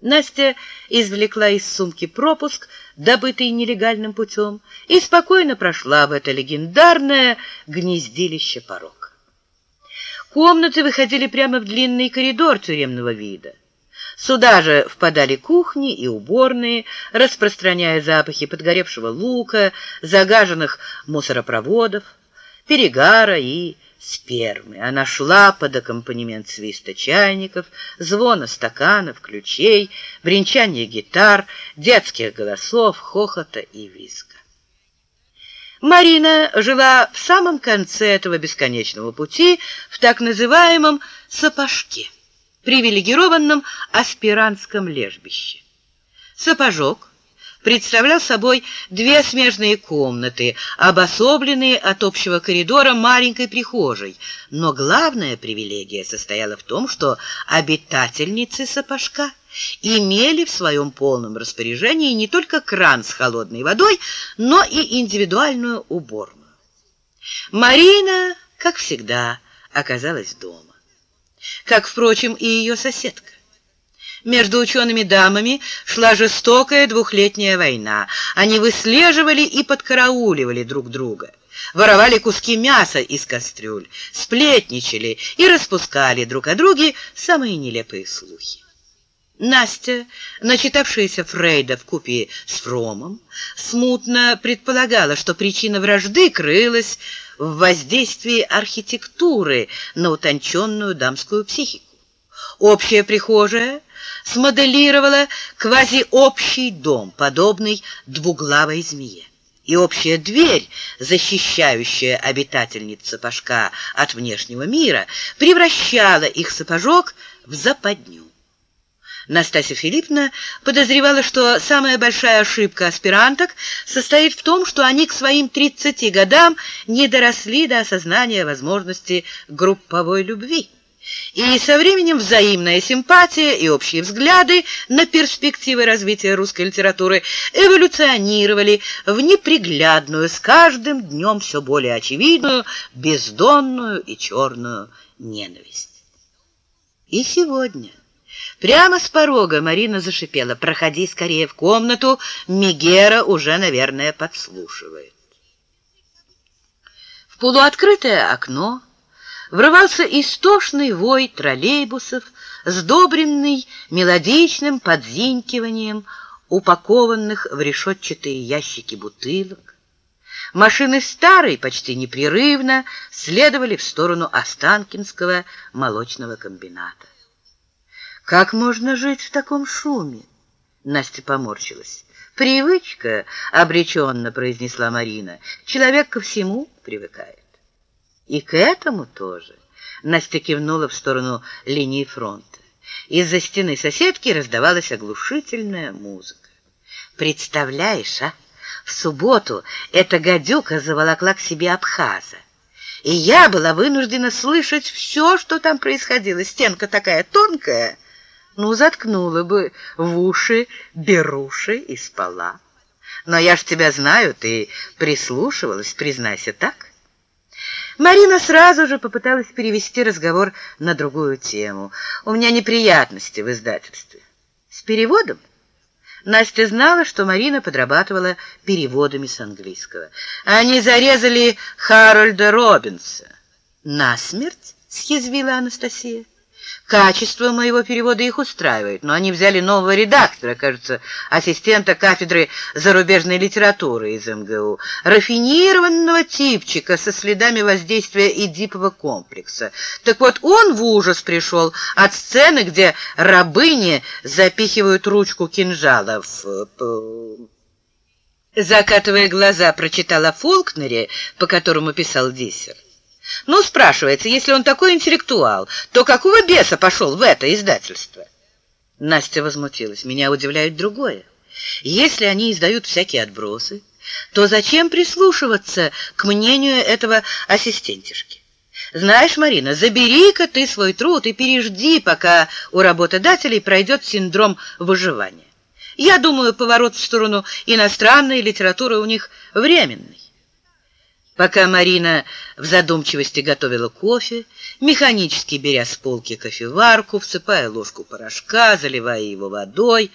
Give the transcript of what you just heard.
Настя извлекла из сумки пропуск, добытый нелегальным путем, и спокойно прошла в это легендарное гнездилище порог. Комнаты выходили прямо в длинный коридор тюремного вида. Сюда же впадали кухни и уборные, распространяя запахи подгоревшего лука, загаженных мусоропроводов, перегара и спермы. Она шла под аккомпанемент свиста чайников, звона стаканов, ключей, бренчания гитар, детских голосов, хохота и визга. Марина жила в самом конце этого бесконечного пути, в так называемом «сапожке», привилегированном аспирантском лежбище. Сапожок представлял собой две смежные комнаты, обособленные от общего коридора маленькой прихожей. Но главная привилегия состояла в том, что обитательницы сапожка имели в своем полном распоряжении не только кран с холодной водой, но и индивидуальную уборную. Марина, как всегда, оказалась дома. Как, впрочем, и ее соседка. Между учеными дамами шла жестокая двухлетняя война. Они выслеживали и подкарауливали друг друга, воровали куски мяса из кастрюль, сплетничали и распускали друг о друге самые нелепые слухи. Настя, начитавшаяся Фрейда в купе с Фромом, смутно предполагала, что причина вражды крылась в воздействии архитектуры на утонченную дамскую психику. Общая прихожая смоделировала квазиобщий дом, подобный двуглавой змее. И общая дверь, защищающая обитательниц сапожка от внешнего мира, превращала их сапожок в западню. Настасья Филипповна подозревала, что самая большая ошибка аспиранток состоит в том, что они к своим 30 годам не доросли до осознания возможности групповой любви. И со временем взаимная симпатия и общие взгляды на перспективы развития русской литературы эволюционировали в неприглядную, с каждым днем все более очевидную, бездонную и черную ненависть. И сегодня... Прямо с порога Марина зашипела. «Проходи скорее в комнату, Мегера уже, наверное, подслушивает». В полуоткрытое окно врывался истошный вой троллейбусов, сдобренный мелодичным подзинкиванием упакованных в решетчатые ящики бутылок. Машины старой почти непрерывно следовали в сторону Останкинского молочного комбината. «Как можно жить в таком шуме?» Настя поморщилась. «Привычка», — обреченно произнесла Марина. «Человек ко всему привыкает». И к этому тоже. Настя кивнула в сторону линии фронта. Из-за стены соседки раздавалась оглушительная музыка. Представляешь, а? В субботу эта гадюка заволокла к себе Абхаза. И я была вынуждена слышать все, что там происходило. Стенка такая тонкая, ну, заткнула бы в уши беруши и спала. Но я ж тебя знаю, ты прислушивалась, признайся, так? Марина сразу же попыталась перевести разговор на другую тему. «У меня неприятности в издательстве». «С переводом?» Настя знала, что Марина подрабатывала переводами с английского. Они зарезали Харольда Робинса. «Насмерть?» — съязвила Анастасия. Качество моего перевода их устраивает, но они взяли нового редактора, кажется, ассистента кафедры зарубежной литературы из МГУ, рафинированного типчика со следами воздействия Эдипового комплекса. Так вот, он в ужас пришел от сцены, где рабыни запихивают ручку кинжала в... Закатывая глаза, прочитала Фолкнере, по которому писал диссер. Ну, спрашивается, если он такой интеллектуал, то какого беса пошел в это издательство? Настя возмутилась. Меня удивляет другое. Если они издают всякие отбросы, то зачем прислушиваться к мнению этого ассистентишки? Знаешь, Марина, забери-ка ты свой труд и пережди, пока у работодателей пройдет синдром выживания. Я думаю, поворот в сторону иностранной литературы у них временный. Пока Марина в задумчивости готовила кофе, механически беря с полки кофеварку, всыпая ложку порошка, заливая его водой,